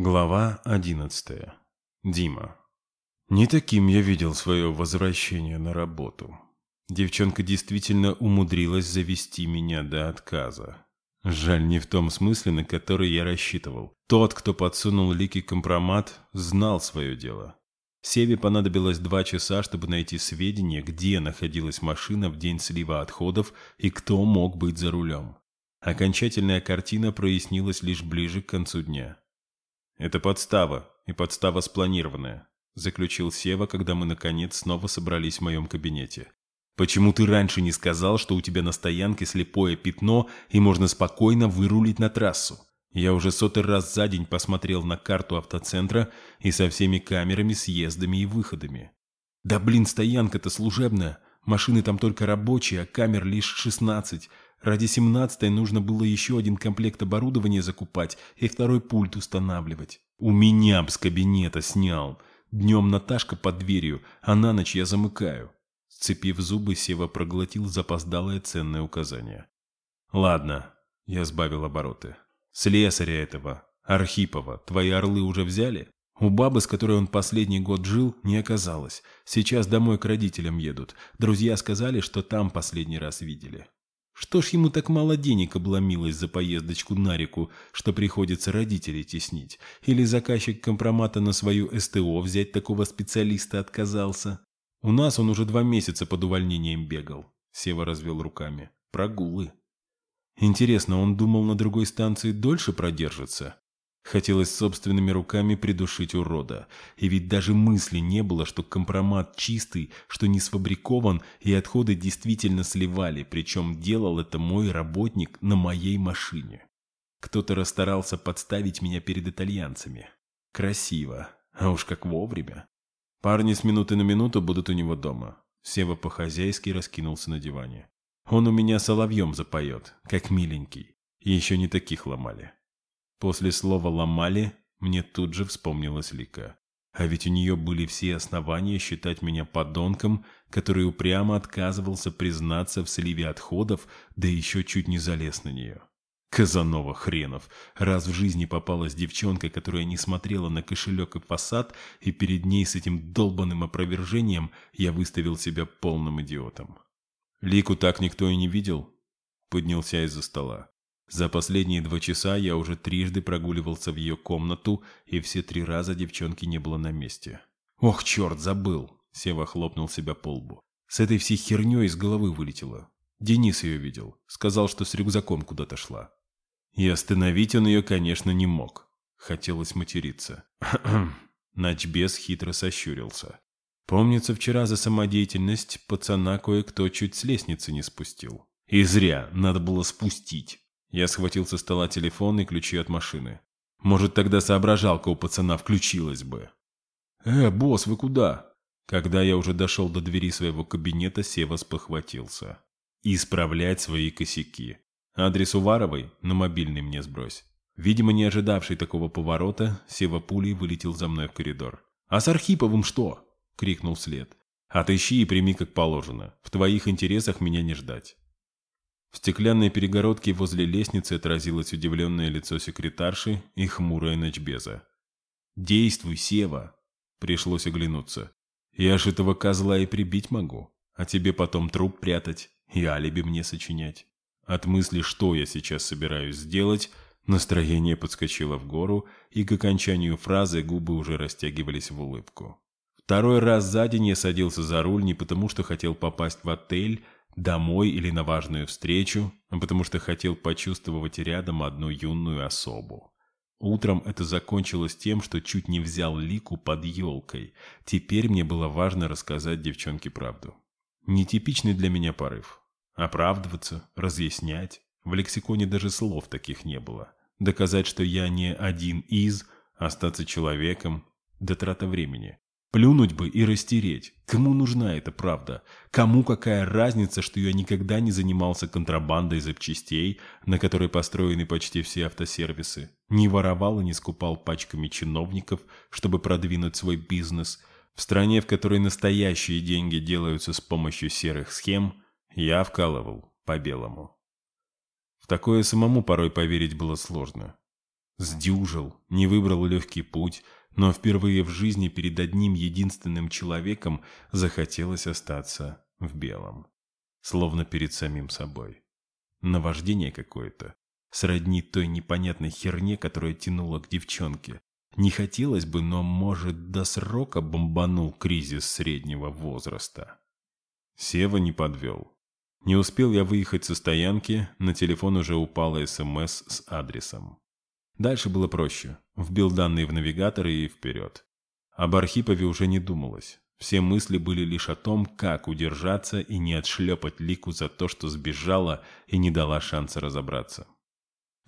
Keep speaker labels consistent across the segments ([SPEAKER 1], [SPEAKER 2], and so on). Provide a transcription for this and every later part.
[SPEAKER 1] Глава одиннадцатая. Дима. Не таким я видел свое возвращение на работу. Девчонка действительно умудрилась завести меня до отказа. Жаль, не в том смысле, на который я рассчитывал. Тот, кто подсунул Лики компромат, знал свое дело. Севе понадобилось два часа, чтобы найти сведения, где находилась машина в день слива отходов и кто мог быть за рулем. Окончательная картина прояснилась лишь ближе к концу дня. «Это подстава, и подстава спланированная», – заключил Сева, когда мы, наконец, снова собрались в моем кабинете. «Почему ты раньше не сказал, что у тебя на стоянке слепое пятно, и можно спокойно вырулить на трассу?» Я уже сотый раз за день посмотрел на карту автоцентра и со всеми камерами, съездами и выходами. Да блин, стоянка-то служебная. Машины там только рабочие, а камер лишь 16. Ради 17 нужно было еще один комплект оборудования закупать и второй пульт устанавливать. У меня б с кабинета снял. Днем Наташка под дверью, а на ночь я замыкаю. Сцепив зубы, Сева проглотил запоздалое ценное указание. «Ладно», — я сбавил обороты. Слесаря этого, Архипова, твои орлы уже взяли? У бабы, с которой он последний год жил, не оказалось. Сейчас домой к родителям едут. Друзья сказали, что там последний раз видели. Что ж ему так мало денег обломилось за поездочку на реку, что приходится родителей теснить? Или заказчик компромата на свою СТО взять такого специалиста отказался? У нас он уже два месяца под увольнением бегал. Сева развел руками. Прогулы. Интересно, он думал на другой станции дольше продержится? Хотелось собственными руками придушить урода. И ведь даже мысли не было, что компромат чистый, что не сфабрикован, и отходы действительно сливали, причем делал это мой работник на моей машине. Кто-то расстарался подставить меня перед итальянцами. Красиво. А уж как вовремя. Парни с минуты на минуту будут у него дома. Сева по-хозяйски раскинулся на диване. Он у меня соловьем запоет, как миленький. И еще не таких ломали. После слова «ломали» мне тут же вспомнилась Лика. А ведь у нее были все основания считать меня подонком, который упрямо отказывался признаться в сливе отходов, да еще чуть не залез на нее. Казанова хренов. Раз в жизни попалась девчонка, которая не смотрела на кошелек и фасад, и перед ней с этим долбанным опровержением я выставил себя полным идиотом. Лику так никто и не видел. Поднялся из-за стола. За последние два часа я уже трижды прогуливался в ее комнату, и все три раза девчонки не было на месте. «Ох, черт, забыл!» Сева хлопнул себя по лбу. «С этой всей херней из головы вылетело. Денис ее видел. Сказал, что с рюкзаком куда-то шла. И остановить он ее, конечно, не мог. Хотелось материться. Начбес хитро сощурился. Помнится, вчера за самодеятельность пацана кое-кто чуть с лестницы не спустил. И зря, надо было спустить. Я схватил со стола телефон и ключи от машины. Может, тогда соображалка у пацана включилась бы. «Э, босс, вы куда?» Когда я уже дошел до двери своего кабинета, Сева спохватился. Исправлять свои косяки. Адрес Уваровой на мобильный мне сбрось. Видимо, не ожидавший такого поворота, Сева пулей вылетел за мной в коридор. «А с Архиповым что?» — крикнул след. «Отыщи и прими как положено. В твоих интересах меня не ждать». В стеклянной перегородке возле лестницы отразилось удивленное лицо секретарши и хмурая ночбеза. «Действуй, Сева!» Пришлось оглянуться. «Я ж этого козла и прибить могу, а тебе потом труп прятать и алиби мне сочинять». От мысли, что я сейчас собираюсь сделать, настроение подскочило в гору, и к окончанию фразы губы уже растягивались в улыбку. Второй раз за день я садился за руль не потому, что хотел попасть в отель, домой или на важную встречу, потому что хотел почувствовать рядом одну юную особу. Утром это закончилось тем, что чуть не взял Лику под елкой. Теперь мне было важно рассказать девчонке правду. Нетипичный для меня порыв. Оправдываться, разъяснять. В лексиконе даже слов таких не было. Доказать, что я не один из, остаться человеком, до трата времени. Плюнуть бы и растереть. Кому нужна эта правда? Кому какая разница, что я никогда не занимался контрабандой запчастей, на которой построены почти все автосервисы? Не воровал и не скупал пачками чиновников, чтобы продвинуть свой бизнес. В стране, в которой настоящие деньги делаются с помощью серых схем, я вкалывал по-белому. В такое самому порой поверить было сложно. Сдюжил, не выбрал легкий путь, но впервые в жизни перед одним единственным человеком захотелось остаться в белом. Словно перед самим собой. Наваждение какое-то. Сродни той непонятной херне, которая тянула к девчонке. Не хотелось бы, но, может, до срока бомбанул кризис среднего возраста. Сева не подвел. Не успел я выехать со стоянки, на телефон уже упала СМС с адресом. Дальше было проще. Вбил данные в навигатор и вперед. Об Архипове уже не думалось. Все мысли были лишь о том, как удержаться и не отшлепать Лику за то, что сбежала и не дала шанса разобраться.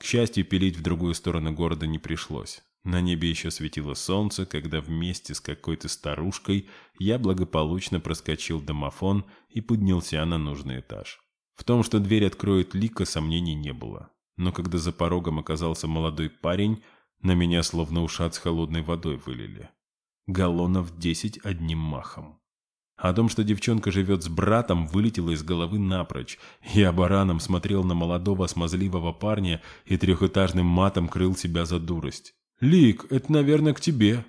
[SPEAKER 1] К счастью, пилить в другую сторону города не пришлось. На небе еще светило солнце, когда вместе с какой-то старушкой я благополучно проскочил домофон и поднялся на нужный этаж. В том, что дверь откроет Лика, сомнений не было. Но когда за порогом оказался молодой парень, на меня словно ушат с холодной водой вылили. Галлонов десять одним махом. О том, что девчонка живет с братом, вылетело из головы напрочь. Я бараном смотрел на молодого смазливого парня и трехэтажным матом крыл себя за дурость. «Лик, это, наверное, к тебе».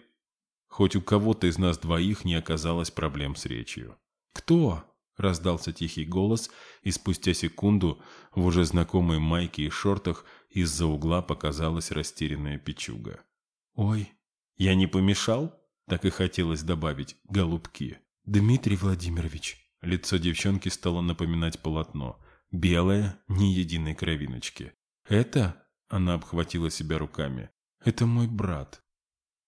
[SPEAKER 1] Хоть у кого-то из нас двоих не оказалось проблем с речью. «Кто?» — раздался тихий голос, и спустя секунду в уже знакомой майке и шортах из-за угла показалась растерянная печуга. «Ой, я не помешал?» — так и хотелось добавить «голубки». «Дмитрий Владимирович». Лицо девчонки стало напоминать полотно. Белое, ни единой кровиночки. «Это?» — она обхватила себя руками. Это мой брат.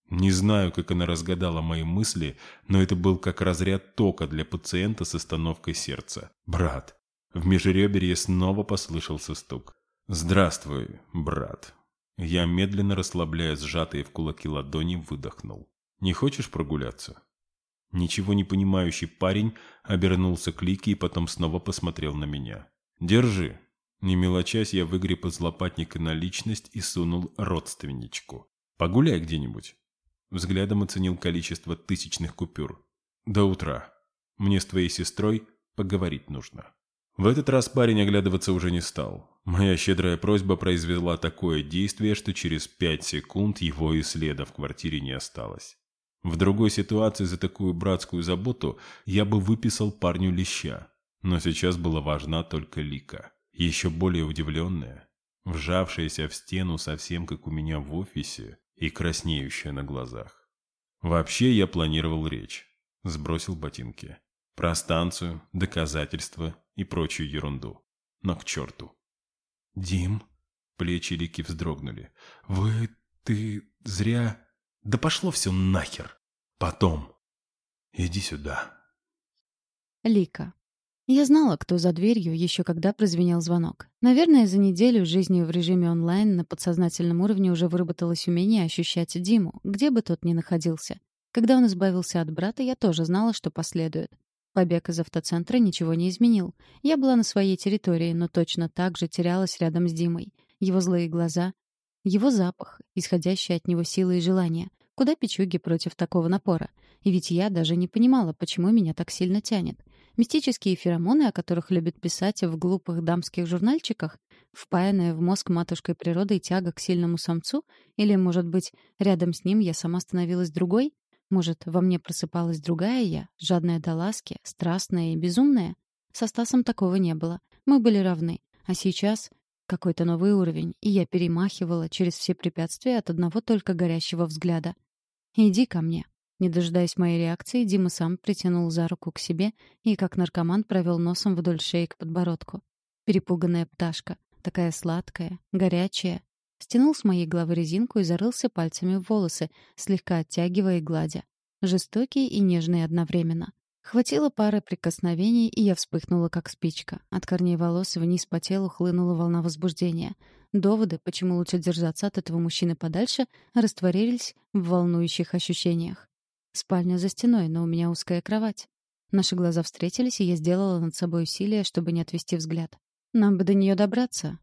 [SPEAKER 1] Не знаю, как она разгадала мои мысли, но это был как разряд тока для пациента с остановкой сердца. Брат. В межреберье снова послышался стук. «Здравствуй, брат». Я, медленно расслабляя сжатые в кулаки ладони, выдохнул. «Не хочешь прогуляться?» Ничего не понимающий парень обернулся к Лике и потом снова посмотрел на меня. «Держи». Не мелочась, я выгреб из лопатника наличность и сунул родственничку. «Погуляй где-нибудь». Взглядом оценил количество тысячных купюр. «До утра. Мне с твоей сестрой поговорить нужно». В этот раз парень оглядываться уже не стал. Моя щедрая просьба произвела такое действие, что через пять секунд его и следа в квартире не осталось. В другой ситуации за такую братскую заботу я бы выписал парню леща, но сейчас была важна только Лика еще более удивленная, вжавшаяся в стену совсем как у меня в офисе и краснеющая на глазах. Вообще я планировал речь. Сбросил ботинки. Про станцию, доказательства и прочую ерунду. Но к черту. «Дим?» Плечи Лики вздрогнули. «Вы... ты... зря...» «Да пошло все нахер! Потом! Иди сюда!»
[SPEAKER 2] Лика. Я знала, кто за дверью, еще когда прозвенел звонок. Наверное, за неделю жизни в режиме онлайн на подсознательном уровне уже выработалось умение ощущать Диму, где бы тот ни находился. Когда он избавился от брата, я тоже знала, что последует. Побег из автоцентра ничего не изменил. Я была на своей территории, но точно так же терялась рядом с Димой. Его злые глаза, его запах, исходящие от него силы и желания. Куда печуги против такого напора? И ведь я даже не понимала, почему меня так сильно тянет. Мистические феромоны, о которых любят писать в глупых дамских журнальчиках, впаянная в мозг матушкой природой тяга к сильному самцу, или, может быть, рядом с ним я сама становилась другой? Может, во мне просыпалась другая я, жадная до ласки, страстная и безумная? Со Стасом такого не было. Мы были равны. А сейчас какой-то новый уровень, и я перемахивала через все препятствия от одного только горящего взгляда. «Иди ко мне», не дожидаясь моей реакции, Дима сам притянул за руку к себе и, как наркоман, провел носом вдоль шеи к подбородку. Перепуганная пташка, такая сладкая, горячая, стянул с моей головы резинку и зарылся пальцами в волосы, слегка оттягивая и гладя. Жестокий и нежный одновременно. Хватило пары прикосновений, и я вспыхнула, как спичка. От корней волос вниз по телу хлынула волна возбуждения. Доводы, почему лучше держаться от этого мужчины подальше, растворились в волнующих ощущениях. Спальня за стеной, но у меня узкая кровать. Наши глаза встретились, и я сделала над собой усилие, чтобы не отвести взгляд. Нам бы до нее добраться.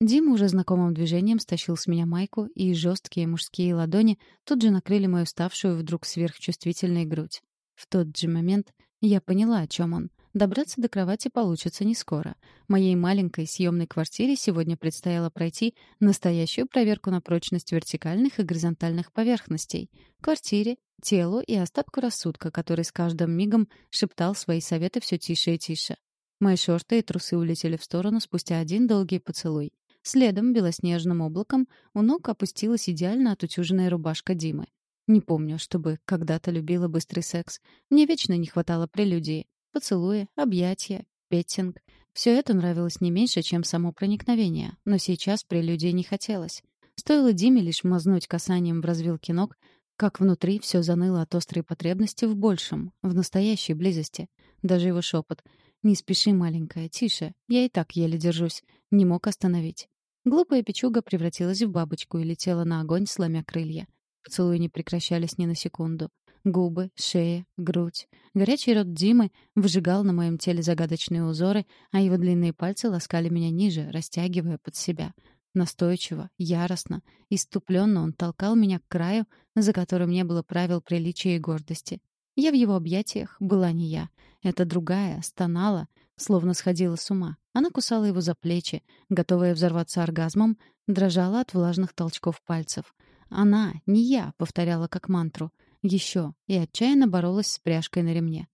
[SPEAKER 2] Дима уже знакомым движением стащил с меня майку, и жесткие мужские ладони тут же накрыли мою ставшую вдруг сверхчувствительной грудь. В тот же момент я поняла, о чем он. Добраться до кровати получится не скоро. Моей маленькой съемной квартире сегодня предстояло пройти настоящую проверку на прочность вертикальных и горизонтальных поверхностей. Квартире, телу и остатку рассудка, который с каждым мигом шептал свои советы все тише и тише. Мои шорты и трусы улетели в сторону спустя один долгий поцелуй. Следом, белоснежным облаком, у ног опустилась идеально отутюженная рубашка Димы. Не помню, чтобы когда-то любила быстрый секс. Мне вечно не хватало прелюдии. Поцелуи, объятия, петтинг. Все это нравилось не меньше, чем само проникновение. Но сейчас прелюдии не хотелось. Стоило Диме лишь мазнуть касанием в развилке ног, как внутри все заныло от острой потребности в большем, в настоящей близости. Даже его шепот «Не спеши, маленькая, тише, я и так еле держусь», не мог остановить. Глупая печуга превратилась в бабочку и летела на огонь, сломя крылья. Поцелуи не прекращались ни на секунду. Губы, шея, грудь. Горячий рот Димы выжигал на моем теле загадочные узоры, а его длинные пальцы ласкали меня ниже, растягивая под себя. Настойчиво, яростно, иступленно он толкал меня к краю, за которым не было правил приличия и гордости. Я в его объятиях была не я. Это другая, стонала, словно сходила с ума. Она кусала его за плечи, готовая взорваться оргазмом, дрожала от влажных толчков пальцев. Она, не я, повторяла как мантру. Еще. И отчаянно боролась с пряжкой на ремне.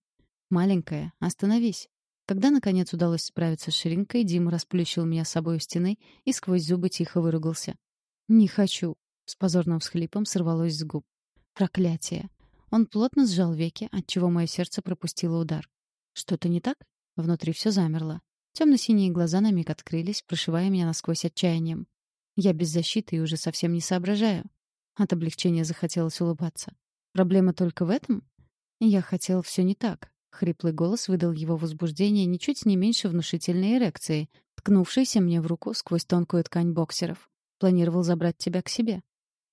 [SPEAKER 2] «Маленькая, остановись». Когда, наконец, удалось справиться с ширинкой, Дима расплющил меня с собой у стены и сквозь зубы тихо выругался. «Не хочу», — с позорным всхлипом сорвалось с губ. «Проклятие». Он плотно сжал веки, отчего мое сердце пропустило удар. «Что-то не так?» Внутри все замерло. Темно-синие глаза на миг открылись, прошивая меня насквозь отчаянием. Я без защиты и уже совсем не соображаю. От облегчения захотелось улыбаться. Проблема только в этом? Я хотел все не так. Хриплый голос выдал его возбуждение ничуть не меньше внушительной эрекции, ткнувшейся мне в руку сквозь тонкую ткань боксеров. Планировал забрать тебя к себе.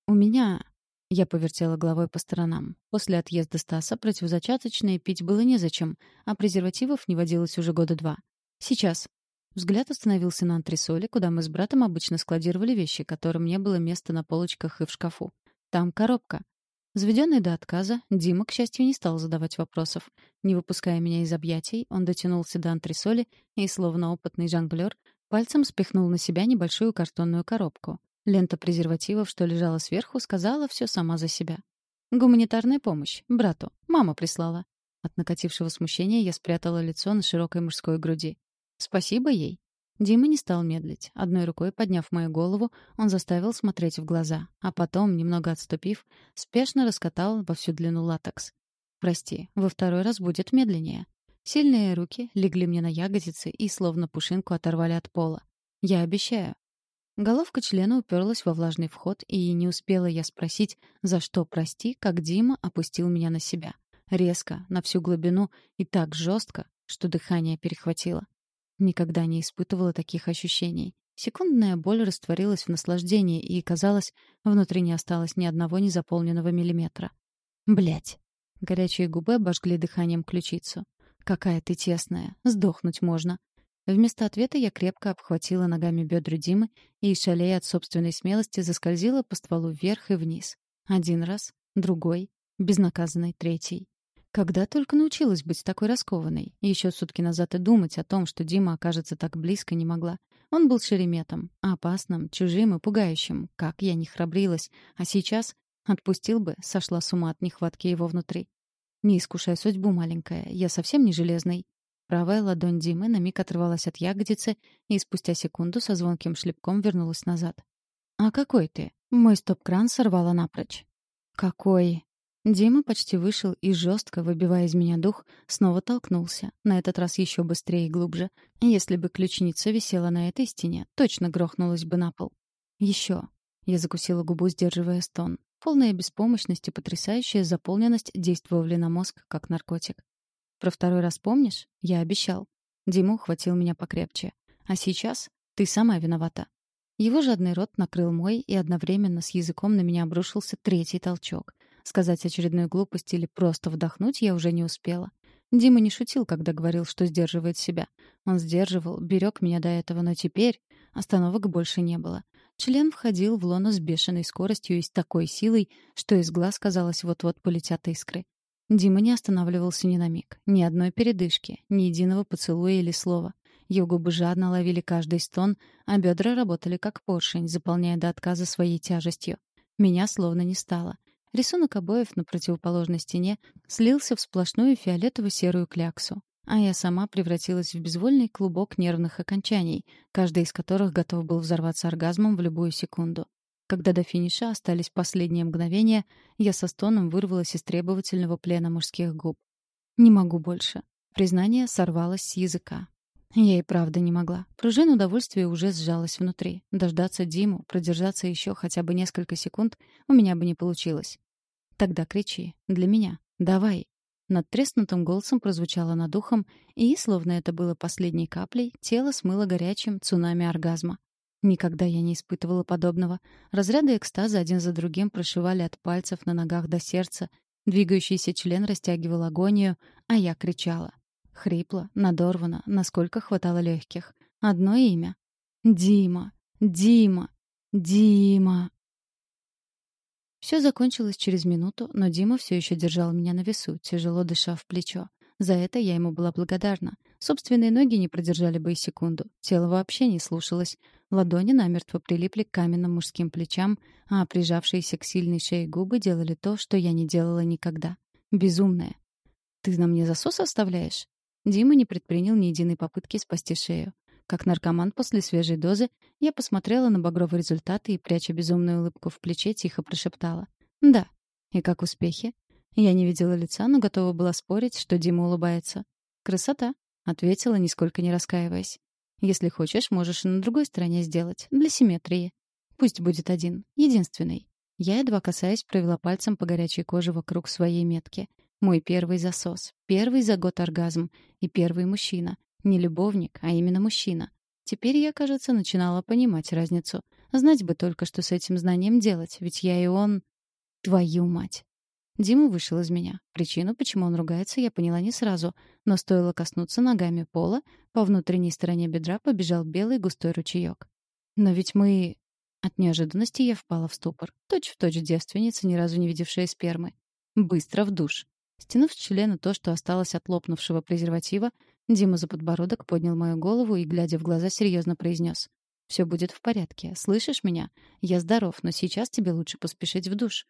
[SPEAKER 2] У меня... Я повертела головой по сторонам. После отъезда Стаса противозачаточное пить было незачем, а презервативов не водилось уже года два. Сейчас. Взгляд остановился на антресоле, куда мы с братом обычно складировали вещи, которым не было места на полочках и в шкафу. Там коробка. Заведенный до отказа, Дима, к счастью, не стал задавать вопросов. Не выпуская меня из объятий, он дотянулся до антресоли и, словно опытный жонглёр, пальцем спихнул на себя небольшую картонную коробку. Лента презервативов, что лежала сверху, сказала все сама за себя. «Гуманитарная помощь. Брату. Мама прислала». От накатившего смущения я спрятала лицо на широкой мужской груди. Спасибо ей. Дима не стал медлить. Одной рукой подняв мою голову, он заставил смотреть в глаза, а потом, немного отступив, спешно раскатал во всю длину латекс. «Прости, во второй раз будет медленнее». Сильные руки легли мне на ягодицы и словно пушинку оторвали от пола. «Я обещаю». Головка члена уперлась во влажный вход, и не успела я спросить, за что прости, как Дима опустил меня на себя. Резко, на всю глубину и так жестко, что дыхание перехватило. Никогда не испытывала таких ощущений. Секундная боль растворилась в наслаждении, и, казалось, внутри не осталось ни одного незаполненного миллиметра. Блять. Горячие губы обожгли дыханием ключицу. «Какая ты тесная. Сдохнуть можно». Вместо ответа я крепко обхватила ногами бедра Димы и, шалея от собственной смелости, заскользила по стволу вверх и вниз. Один раз, другой, безнаказанный третий. Когда только научилась быть такой раскованной. Еще сутки назад и думать о том, что Дима окажется так близко, не могла. Он был шереметом, опасным, чужим и пугающим. Как я не храбрилась. А сейчас отпустил бы, сошла с ума от нехватки его внутри. Не искушай судьбу, маленькая, я совсем не железный. Правая ладонь Димы на миг оторвалась от ягодицы и спустя секунду со звонким шлепком вернулась назад. «А какой ты?» Мой стоп-кран сорвала напрочь. «Какой?» Дима почти вышел и жестко, выбивая из меня дух, снова толкнулся, на этот раз еще быстрее и глубже. Если бы ключница висела на этой стене, точно грохнулась бы на пол. Еще. Я закусила губу, сдерживая стон. Полная беспомощность и потрясающая заполненность действовали на мозг, как наркотик. Про второй раз помнишь? Я обещал. Дима ухватил меня покрепче. А сейчас ты сама виновата. Его жадный рот накрыл мой, и одновременно с языком на меня обрушился третий толчок. Сказать очередную глупость или просто вдохнуть я уже не успела. Дима не шутил, когда говорил, что сдерживает себя. Он сдерживал, берег меня до этого, но теперь остановок больше не было. Член входил в лоно с бешеной скоростью и с такой силой, что из глаз, казалось, вот-вот полетят искры. Дима не останавливался ни на миг, ни одной передышки, ни единого поцелуя или слова. Его губы жадно ловили каждый стон, а бедра работали как поршень, заполняя до отказа своей тяжестью. Меня словно не стало. Рисунок обоев на противоположной стене слился в сплошную фиолетово-серую кляксу а я сама превратилась в безвольный клубок нервных окончаний, каждый из которых готов был взорваться оргазмом в любую секунду. Когда до финиша остались последние мгновения, я со стоном вырвалась из требовательного плена мужских губ. «Не могу больше». Признание сорвалось с языка. Я и правда не могла. Пружина удовольствия уже сжалась внутри. Дождаться Диму, продержаться еще хотя бы несколько секунд у меня бы не получилось. Тогда кричи. Для меня. Давай. Над треснутым голосом прозвучало над ухом, и, словно это было последней каплей, тело смыло горячим цунами оргазма. Никогда я не испытывала подобного. Разряды экстаза один за другим прошивали от пальцев на ногах до сердца, двигающийся член растягивал агонию, а я кричала. Хрипло, надорвано, насколько хватало легких. Одно имя. «Дима! Дима! Дима!» Все закончилось через минуту, но Дима все еще держал меня на весу, тяжело дыша в плечо. За это я ему была благодарна. Собственные ноги не продержали бы и секунду. Тело вообще не слушалось. Ладони намертво прилипли к каменным мужским плечам, а прижавшиеся к сильной шее губы делали то, что я не делала никогда. Безумная. «Ты на мне засос оставляешь?» Дима не предпринял ни единой попытки спасти шею. Как наркоман после свежей дозы, я посмотрела на багровые результаты и, пряча безумную улыбку в плече, тихо прошептала. «Да». «И как успехи?» Я не видела лица, но готова была спорить, что Дима улыбается. «Красота», — ответила, нисколько не раскаиваясь. «Если хочешь, можешь и на другой стороне сделать, для симметрии. Пусть будет один, единственный». Я, едва касаясь, провела пальцем по горячей коже вокруг своей метки. Мой первый засос, первый за год оргазм и первый мужчина. Не любовник, а именно мужчина. Теперь я, кажется, начинала понимать разницу. Знать бы только, что с этим знанием делать, ведь я и он... Твою мать. Дима вышел из меня. Причину, почему он ругается, я поняла не сразу, но стоило коснуться ногами пола, по внутренней стороне бедра побежал белый густой ручеек. Но ведь мы... От неожиданности я впала в ступор. Точь-в-точь точь девственница, ни разу не видевшая спермы. Быстро в душ. Стянув с члена то, что осталось от лопнувшего презерватива, Дима за подбородок поднял мою голову и, глядя в глаза, серьезно произнес. «Все будет в порядке. Слышишь меня? Я здоров, но сейчас тебе лучше поспешить в душ».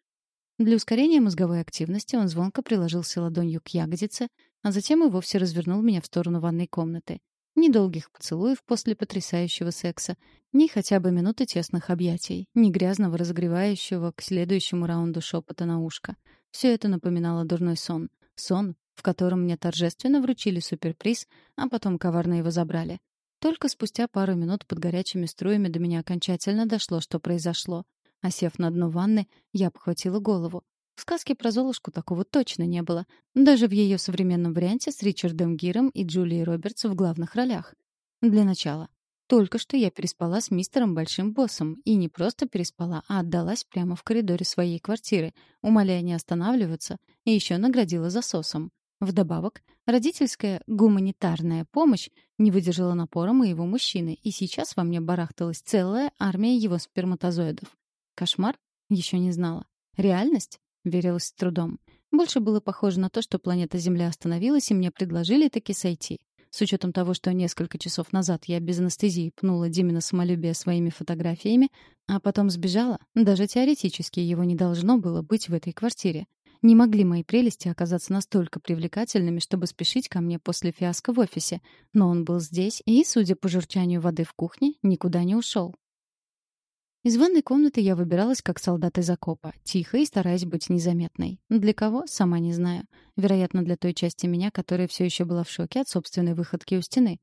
[SPEAKER 2] Для ускорения мозговой активности он звонко приложился ладонью к ягодице, а затем и вовсе развернул меня в сторону ванной комнаты. Ни долгих поцелуев после потрясающего секса, ни хотя бы минуты тесных объятий, ни грязного разогревающего к следующему раунду шепота на ушко. Все это напоминало дурной сон. Сон, в котором мне торжественно вручили суперприз, а потом коварно его забрали. Только спустя пару минут под горячими струями до меня окончательно дошло, что произошло. Осев на дно ванны, я обхватила голову. В сказке про Золушку такого точно не было. Даже в ее современном варианте с Ричардом Гиром и Джулией Робертс в главных ролях. Для начала. Только что я переспала с мистером Большим Боссом. И не просто переспала, а отдалась прямо в коридоре своей квартиры, умоляя не останавливаться, и еще наградила засосом. Вдобавок, родительская гуманитарная помощь не выдержала напора моего мужчины, и сейчас во мне барахталась целая армия его сперматозоидов. Кошмар? Еще не знала. Реальность? Верилась с трудом. Больше было похоже на то, что планета Земля остановилась, и мне предложили таки сойти. С учетом того, что несколько часов назад я без анестезии пнула Димина самолюбие своими фотографиями, а потом сбежала, даже теоретически его не должно было быть в этой квартире. Не могли мои прелести оказаться настолько привлекательными, чтобы спешить ко мне после фиаско в офисе, но он был здесь и, судя по журчанию воды в кухне, никуда не ушел. Из ванной комнаты я выбиралась как солдат из окопа, тихо и стараясь быть незаметной. Для кого? Сама не знаю. Вероятно, для той части меня, которая все еще была в шоке от собственной выходки у стены.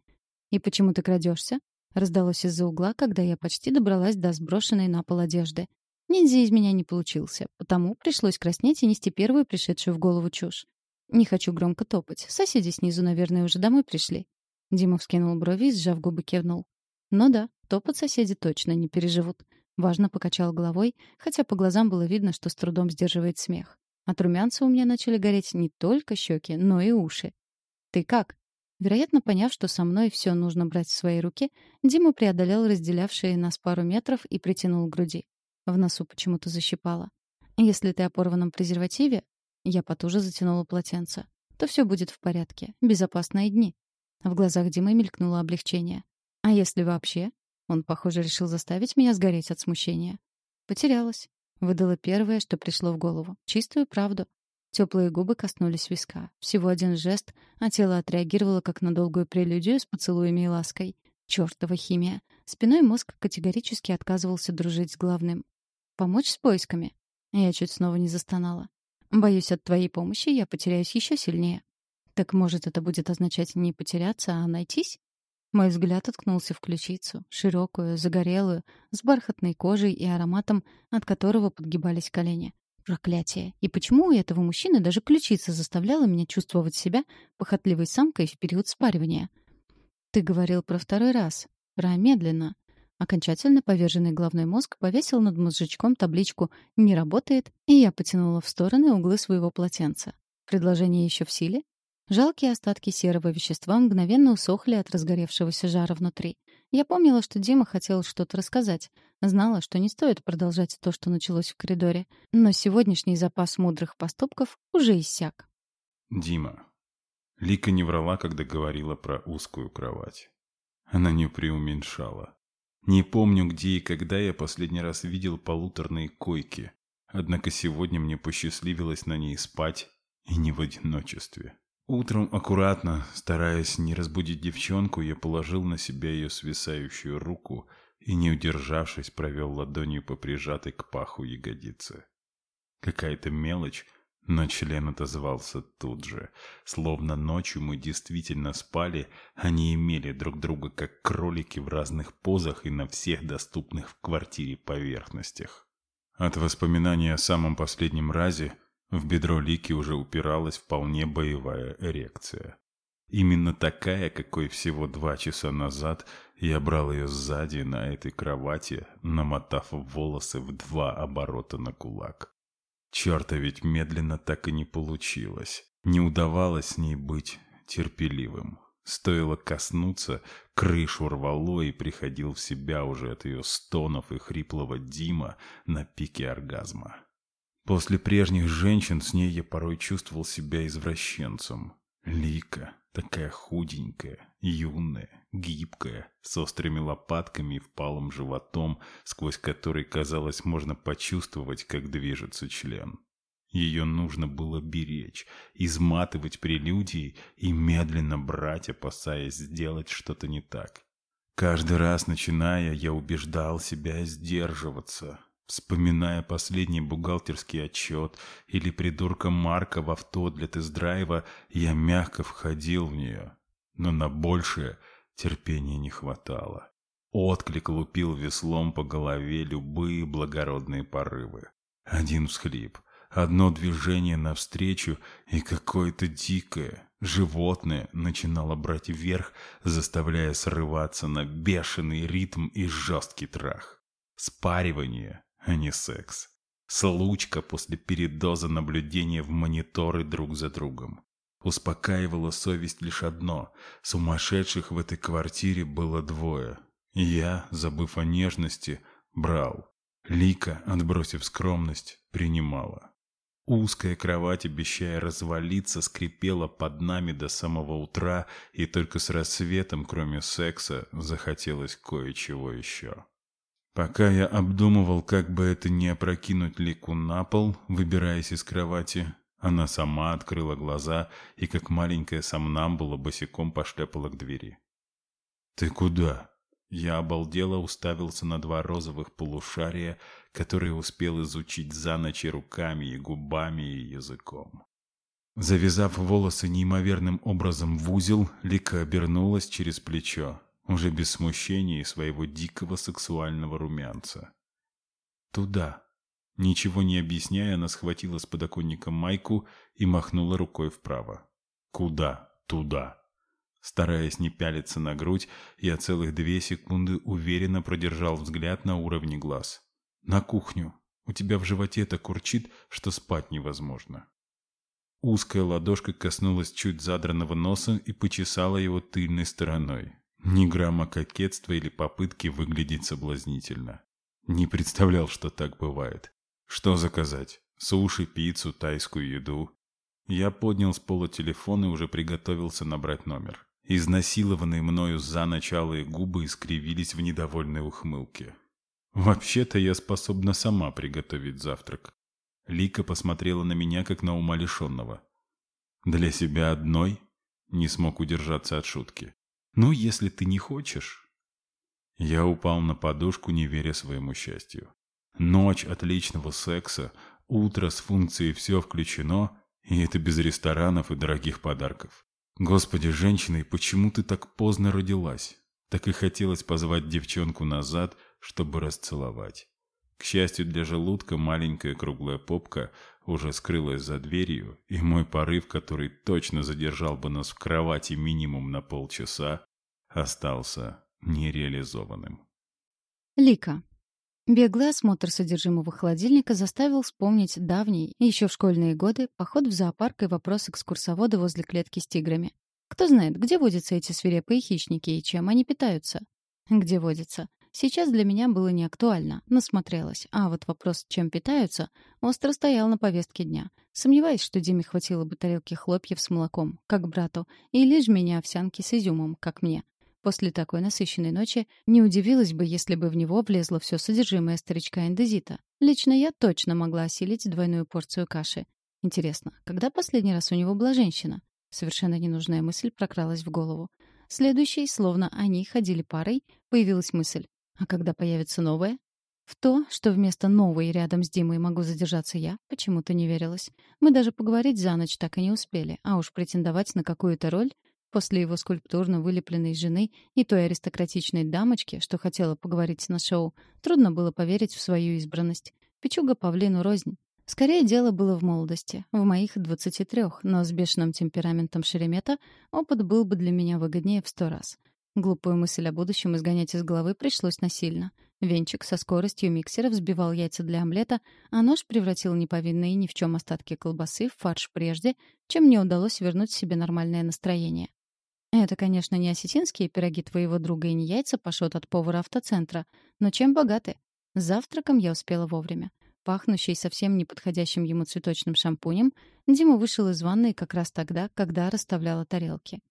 [SPEAKER 2] «И почему ты крадешься?» Раздалось из-за угла, когда я почти добралась до сброшенной на пол одежды. Ниндзя из меня не получился, потому пришлось краснеть и нести первую пришедшую в голову чушь. Не хочу громко топать. Соседи снизу, наверное, уже домой пришли. Дима вскинул брови и, сжав губы, кивнул. Ну да, топот соседи точно не переживут. Важно покачал головой, хотя по глазам было видно, что с трудом сдерживает смех. От румянца у меня начали гореть не только щеки, но и уши. «Ты как?» Вероятно, поняв, что со мной все нужно брать в свои руки, Дима преодолел разделявшие нас пару метров и притянул к груди. В носу почему-то защипало. Если ты о порванном презервативе, Я потуже затянула полотенце. То все будет в порядке. Безопасные дни. В глазах Димы мелькнуло облегчение. А если вообще? Он, похоже, решил заставить меня сгореть от смущения. Потерялась. Выдала первое, что пришло в голову. Чистую правду. Теплые губы коснулись виска. Всего один жест, а тело отреагировало как на долгую прелюдию с поцелуями и лаской. Чёртова химия. Спиной мозг категорически отказывался дружить с главным. «Помочь с поисками?» Я чуть снова не застонала. «Боюсь, от твоей помощи я потеряюсь еще сильнее». «Так, может, это будет означать не потеряться, а найтись?» Мой взгляд уткнулся в ключицу, широкую, загорелую, с бархатной кожей и ароматом, от которого подгибались колени. Проклятие. И почему у этого мужчины даже ключица заставляла меня чувствовать себя похотливой самкой в период спаривания? Ты говорил про второй раз. Про медленно. Окончательно поверженный головной мозг повесил над мозжечком табличку «Не работает», и я потянула в стороны углы своего полотенца. Предложение еще в силе? Жалкие остатки серого вещества мгновенно усохли от разгоревшегося жара внутри. Я помнила, что Дима хотел что-то рассказать. Знала, что не стоит продолжать то, что началось в коридоре. Но сегодняшний запас мудрых поступков уже иссяк.
[SPEAKER 1] Дима. Лика не врала, когда говорила про узкую кровать. Она не преуменьшала. Не помню, где и когда я последний раз видел полуторные койки. Однако сегодня мне посчастливилось на ней спать, и не в одиночестве. Утром аккуратно, стараясь не разбудить девчонку, я положил на себя ее свисающую руку и, не удержавшись, провел ладонью по прижатой к паху ягодице. Какая-то мелочь, но член отозвался тут же. Словно ночью мы действительно спали, а не имели друг друга как кролики в разных позах и на всех доступных в квартире поверхностях. От воспоминания о самом последнем разе в бедро Лики уже упиралась вполне боевая эрекция. Именно такая, какой всего два часа назад я брал ее сзади на этой кровати, намотав волосы в два оборота на кулак. Черта ведь медленно так и не получилось. Не удавалось с ней быть терпеливым. Стоило коснуться, крышу рвало и приходил в себя уже от ее стонов и хриплого Дима на пике оргазма. После прежних женщин с ней я порой чувствовал себя извращенцем. Лика, такая худенькая, юная, гибкая, с острыми лопатками и впалым животом, сквозь который, казалось, можно почувствовать, как движется член. Ее нужно было беречь, изматывать прелюдией и медленно брать, опасаясь сделать что-то не так. Каждый раз, начиная, я убеждал себя сдерживаться, Вспоминая последний бухгалтерский отчет или придурка Марка в авто для тест-драйва, я мягко входил в нее. Но на большее терпения не хватало. Отклик лупил веслом по голове любые благородные порывы. Один всхлип, одно движение навстречу, и какое-то дикое, животное начинало брать вверх, заставляя срываться на бешеный ритм и жесткий трах. Спаривание а не секс. Случка после передоза наблюдения в мониторы друг за другом. Успокаивала совесть лишь одно. Сумасшедших в этой квартире было двое. Я, забыв о нежности, брал. Лика, отбросив скромность, принимала. Узкая кровать, обещая развалиться, скрипела под нами до самого утра, и только с рассветом, кроме секса, захотелось кое-чего еще. Пока я обдумывал, как бы это не опрокинуть Лику на пол, выбираясь из кровати, она сама открыла глаза и, как маленькая сомнамбула, босиком пошляпала к двери. «Ты куда?» Я обалдело уставился на два розовых полушария, которые успел изучить за ночь и руками, и губами, и языком. Завязав волосы неимоверным образом в узел, Лика обернулась через плечо уже без смущения и своего дикого сексуального румянца. «Туда». Ничего не объясняя, она схватила с подоконника майку и махнула рукой вправо. «Куда? Туда». Стараясь не пялиться на грудь, я целых две секунды уверенно продержал взгляд на уровне глаз. «На кухню. У тебя в животе так урчит, что спать невозможно». Узкая ладошка коснулась чуть задранного носа и почесала его тыльной стороной. Ни грамма кокетства или попытки выглядеть соблазнительно. Не представлял, что так бывает. Что заказать? Суши, пиццу, тайскую еду. Я поднял с пола телефон и уже приготовился набрать номер. Изнасилованные мною за началые губы искривились в недовольной ухмылке. Вообще-то я способна сама приготовить завтрак. Лика посмотрела на меня, как на ума лишенного. Для себя одной не смог удержаться от шутки. «Ну, если ты не хочешь...» Я упал на подушку, не веря своему счастью. Ночь отличного секса, утро с функцией «все включено», и это без ресторанов и дорогих подарков. Господи, женщина, и почему ты так поздно родилась? Так и хотелось позвать девчонку назад, чтобы расцеловать. К счастью для желудка, маленькая круглая попка уже скрылась за дверью, и мой порыв, который точно задержал бы нас в кровати минимум на полчаса, остался нереализованным.
[SPEAKER 2] Лика. Беглый осмотр содержимого холодильника заставил вспомнить давний, еще в школьные годы, поход в зоопарк и вопрос экскурсовода возле клетки с тиграми. Кто знает, где водятся эти свирепые хищники и чем они питаются? Где водятся? Сейчас для меня было не актуально, насмотрелась. А вот вопрос, чем питаются, остро стоял на повестке дня. Сомневаюсь, что Диме хватило бы тарелки хлопьев с молоком, как брату, и лишь меня овсянки с изюмом, как мне. После такой насыщенной ночи не удивилась бы, если бы в него влезло все содержимое старичка эндезита. Лично я точно могла осилить двойную порцию каши. Интересно, когда последний раз у него была женщина? Совершенно ненужная мысль прокралась в голову. Следующей, словно они ходили парой, появилась мысль. А когда появится новое? В то, что вместо новой рядом с Димой могу задержаться я, почему-то не верилось. Мы даже поговорить за ночь так и не успели, а уж претендовать на какую-то роль после его скульптурно вылепленной жены и той аристократичной дамочки, что хотела поговорить на шоу, трудно было поверить в свою избранность. Пичуга павлину рознь. Скорее, дело было в молодости, в моих 23, но с бешеным темпераментом Шеремета опыт был бы для меня выгоднее в сто раз. Глупую мысль о будущем изгонять из головы пришлось насильно. Венчик со скоростью миксера взбивал яйца для омлета, а нож превратил неповинные ни в чем остатки колбасы в фарш прежде, чем мне удалось вернуть себе нормальное настроение. Это, конечно, не осетинские пироги твоего друга и не яйца пашот от повара автоцентра, но чем богаты? Завтраком я успела вовремя. Пахнущий совсем неподходящим ему цветочным шампунем, Дима вышел из ванной как раз тогда, когда расставляла тарелки.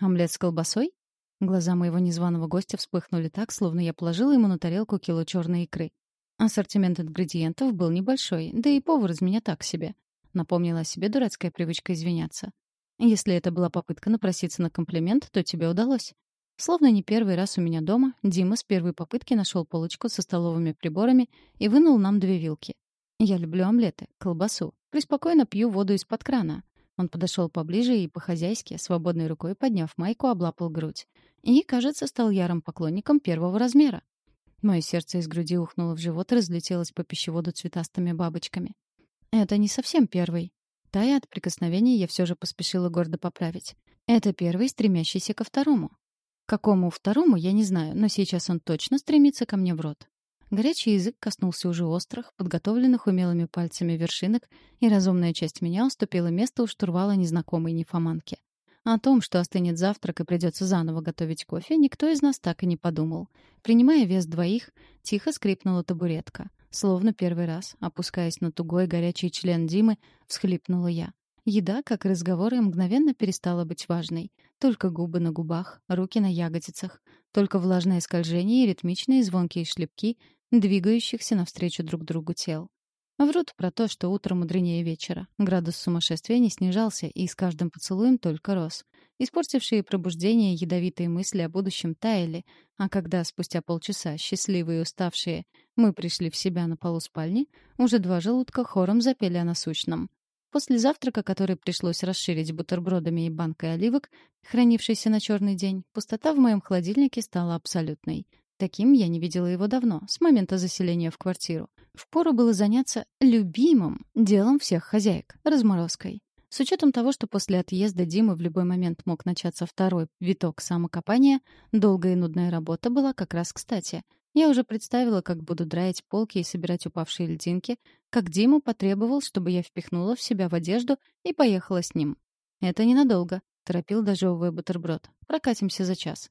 [SPEAKER 2] «Омлет с колбасой?» Глаза моего незваного гостя вспыхнули так, словно я положила ему на тарелку кило черной икры. Ассортимент ингредиентов был небольшой, да и повар из меня так себе. Напомнила о себе дурацкая привычка извиняться. Если это была попытка напроситься на комплимент, то тебе удалось. Словно не первый раз у меня дома, Дима с первой попытки нашел полочку со столовыми приборами и вынул нам две вилки. Я люблю омлеты, колбасу. Преспокойно пью воду из-под крана. Он подошел поближе и по-хозяйски, свободной рукой подняв майку, облапал грудь. И, кажется, стал ярым поклонником первого размера. Мое сердце из груди ухнуло в живот и разлетелось по пищеводу цветастыми бабочками. Это не совсем первый. Тая от прикосновения я все же поспешила гордо поправить. Это первый, стремящийся ко второму. Какому второму, я не знаю, но сейчас он точно стремится ко мне в рот. Горячий язык коснулся уже острых, подготовленных умелыми пальцами вершинок, и разумная часть меня уступила место у штурвала незнакомой нефоманки. О том, что остынет завтрак и придется заново готовить кофе, никто из нас так и не подумал. Принимая вес двоих, тихо скрипнула табуретка. Словно первый раз, опускаясь на тугой горячий член Димы, всхлипнула я. Еда, как разговоры, мгновенно перестала быть важной. Только губы на губах, руки на ягодицах. Только влажное скольжение и ритмичные звонкие шлепки, двигающихся навстречу друг другу тел. Врут про то, что утро мудренее вечера. Градус сумасшествия не снижался и с каждым поцелуем только рос. Испортившие пробуждение ядовитые мысли о будущем таяли, а когда спустя полчаса, счастливые и уставшие, мы пришли в себя на полу спальни, уже два желудка хором запели о насущном. После завтрака, который пришлось расширить бутербродами и банкой оливок, хранившейся на черный день, пустота в моем холодильнике стала абсолютной — Таким я не видела его давно, с момента заселения в квартиру. Впору было заняться любимым делом всех хозяек — разморозкой. С учетом того, что после отъезда Димы в любой момент мог начаться второй виток самокопания, долгая и нудная работа была как раз кстати. Я уже представила, как буду драить полки и собирать упавшие льдинки, как Дима потребовал, чтобы я впихнула в себя в одежду и поехала с ним. «Это ненадолго», — торопил дожевывая бутерброд. «Прокатимся за час».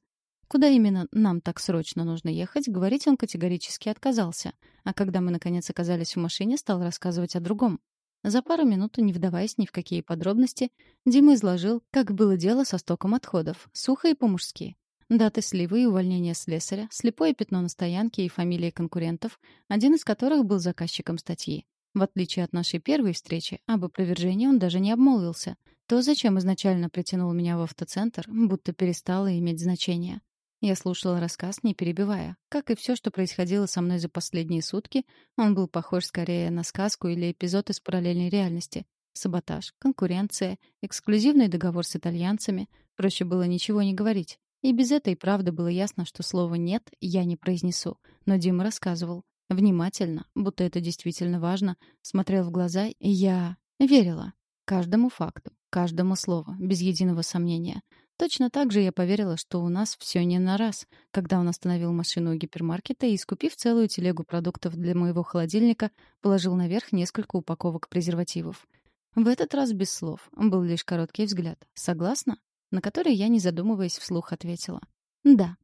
[SPEAKER 2] Куда именно нам так срочно нужно ехать, говорить он категорически отказался. А когда мы, наконец, оказались в машине, стал рассказывать о другом. За пару минут, не вдаваясь ни в какие подробности, Дима изложил, как было дело со стоком отходов, сухо и по-мужски. Даты сливы и увольнения слесаря, слепое пятно на стоянке и фамилии конкурентов, один из которых был заказчиком статьи. В отличие от нашей первой встречи, об опровержении он даже не обмолвился. То, зачем изначально притянул меня в автоцентр, будто перестало иметь значение. Я слушала рассказ, не перебивая. Как и все, что происходило со мной за последние сутки, он был похож скорее на сказку или эпизод из параллельной реальности. Саботаж, конкуренция, эксклюзивный договор с итальянцами. Проще было ничего не говорить. И без этой правды было ясно, что слово «нет» я не произнесу. Но Дима рассказывал. Внимательно, будто это действительно важно, смотрел в глаза, и я верила. Каждому факту, каждому слову, без единого сомнения. Точно так же я поверила, что у нас все не на раз, когда он остановил машину у гипермаркета и, скупив целую телегу продуктов для моего холодильника, положил наверх несколько упаковок презервативов. В этот раз без слов, был лишь короткий взгляд. «Согласна?» На который я, не задумываясь, вслух ответила. «Да».